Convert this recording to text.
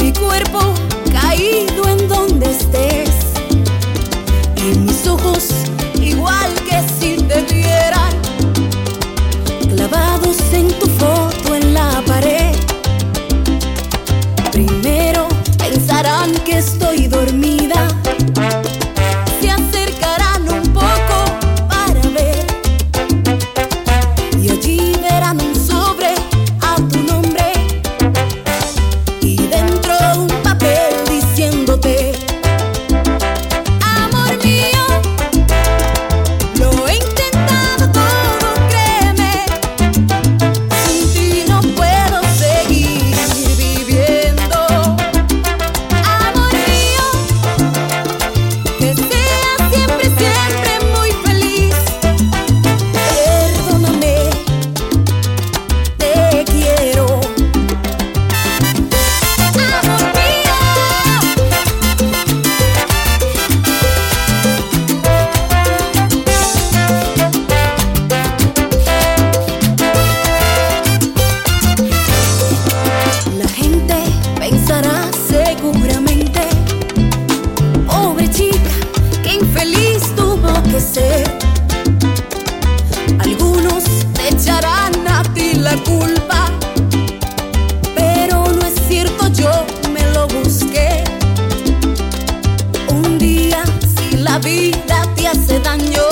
mi cuerpo caído en donde estés y mis ojos igual que vida te hace daño,